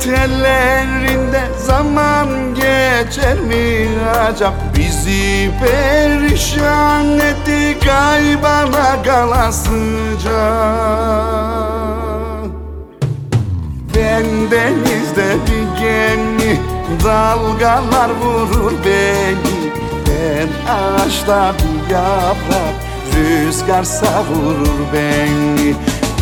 tellerinde zaman geçer mi? Acaba Bizi perişan etti kaybana kalasıca Ben denizde bir gemi Dalgalar vurur beni. Ben ağaçta bir yaprak Rüzgar savurur beni.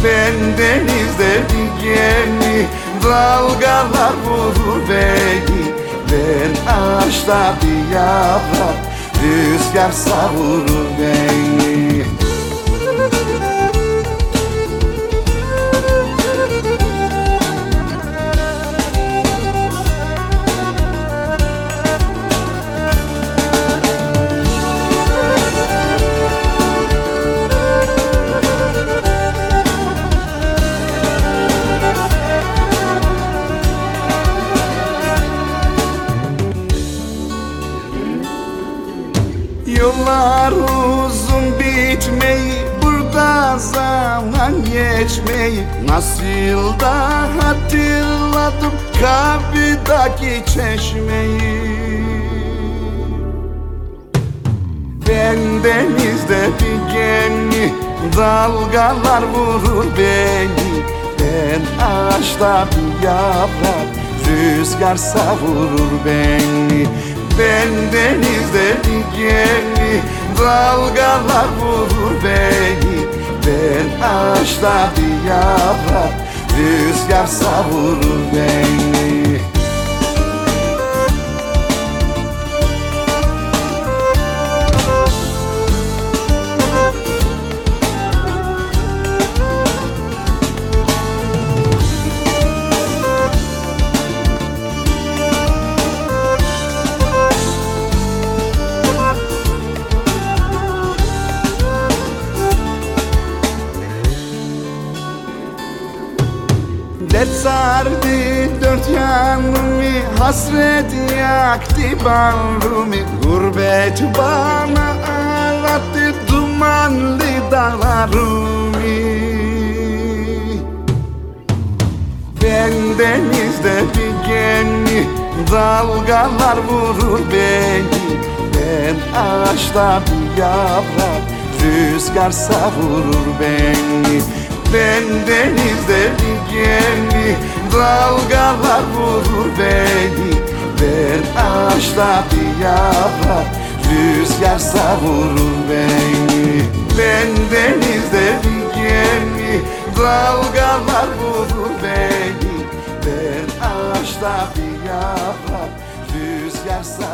Ben denizde bir gemi Dalgalar vurur beni. Ben ağaçta bir yaprak Rüzgar savurur beni Yollar uzun bitmeyi Burada zaman geçmeyi Nasıl da hatırladım Kapıdaki çeşmeyi. Ben denizde gemi Dalgalar vurur beni. Ben ağaçta bir yaprak Rüzgar savurur beni. Ben denizde gemi Dalgalar vurur beni. Ben ağaçta bir yaprak Rüzgar savurur beni Dert sardı dört yanımı Hasret yaktı bağrımı Gurbet bana ağlattı Dumanlı dağlarımı. Ben denizde gemi Dalgalar vurur beni. Ben ağaçta bir yaprak Rüzgar savurur beni Ben denizde gemi Dalgalar vurur beni. Ben ağaçta bir yaprak Rüzgar savurur beni. Ben denizde gemi Dalgalar vurur beni. Ben ağaçta bir yaprak Rüzgar savurur